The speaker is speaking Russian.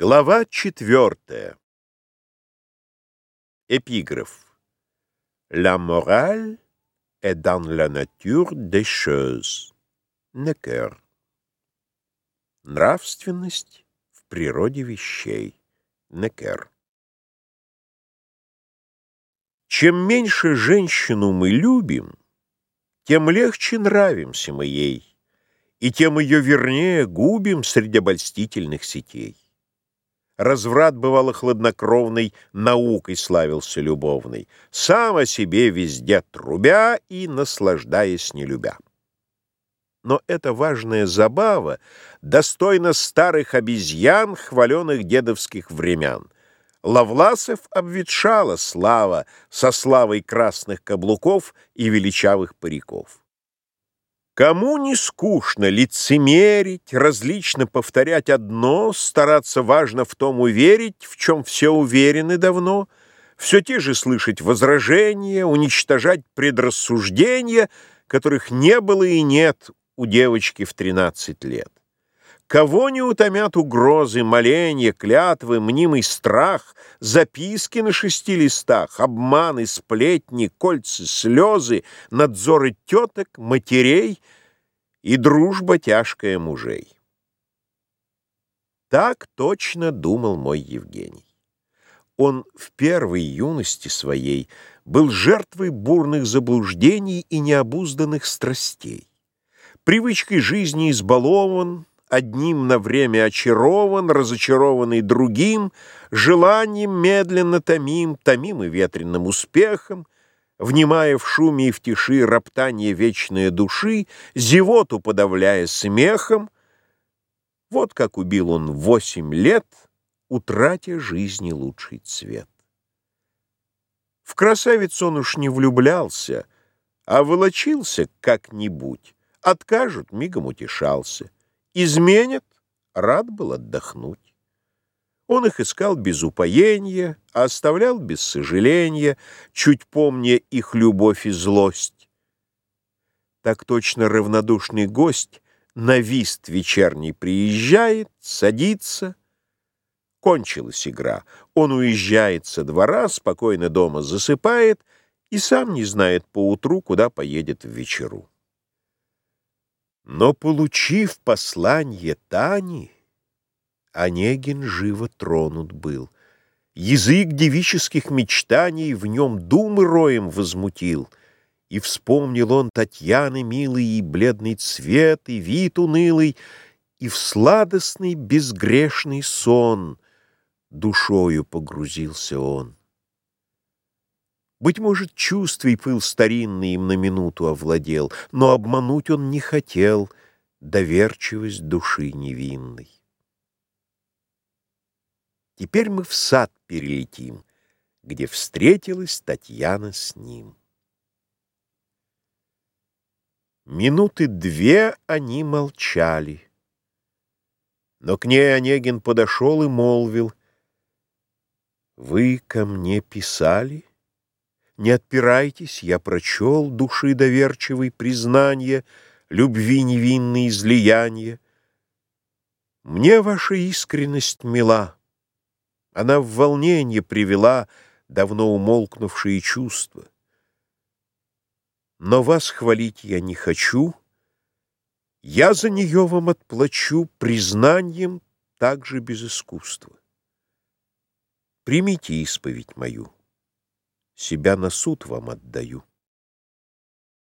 Глава четвертая. Эпиграф. La morale est dans la nature des choses. Некер. Нравственность в природе вещей. Некер. Чем меньше женщину мы любим, тем легче нравимся мы ей, и тем ее вернее губим среди обольстительных сетей. Разврат, бывало, хладнокровный, наукой славился любовный, сам о себе везде трубя и наслаждаясь не любя. Но эта важная забава достойна старых обезьян, хваленых дедовских времен. Лавласов обветшала слава со славой красных каблуков и величавых париков. Кому не скучно лицемерить, различно повторять одно, стараться важно в том уверить, в чем все уверены давно, все те же слышать возражения, уничтожать предрассуждения, которых не было и нет у девочки в 13 лет. Кого не утомят угрозы, моления, клятвы, мнимый страх, записки на шести листах, обманы, сплетни, кольца, слезы, надзоры теток, матерей и дружба тяжкая мужей. Так точно думал мой Евгений. Он в первой юности своей был жертвой бурных заблуждений и необузданных страстей. Привычкой жизни избалован, одним на время очарован, разочарованный другим, желанием медленно томим, томим и ветреным успехом, внимая в шуме и в тиши роптание вечной души, зевоту подавляя смехом. Вот как убил он восемь лет, утратя жизни лучший цвет. В красавиц он уж не влюблялся, а волочился как-нибудь, откажут, мигом утешался. Изменят, рад был отдохнуть. Он их искал без упоения, а оставлял без сожаления, чуть помня их любовь и злость. Так точно равнодушный гость на вист вечерний приезжает, садится. Кончилась игра. Он уезжает со двора, спокойно дома засыпает и сам не знает поутру, куда поедет в вечеру. Но, получив послание Тани, Онегин живо тронут был. Язык девических мечтаний В нем думы роем возмутил, И вспомнил он Татьяны милый И бледный цвет, и вид унылый, И в сладостный безгрешный сон Душою погрузился он. Быть может, чувств и пыл старинный им на минуту овладел, но обмануть он не хотел доверчивость души невинной. Теперь мы в сад перелетим, где встретилась Татьяна с ним. Минуты две они молчали. Но к ней Онегин подошел и молвил, «Вы ко мне писали?» Не отпирайтесь, я прочел души доверчивой признание, любви невинные излияния. Мне ваша искренность мила, она в волнение привела давно умолкнувшие чувства. Но вас хвалить я не хочу, я за нее вам отплачу признанием также без искусства. Примите исповедь мою себя на суд вам отдаю.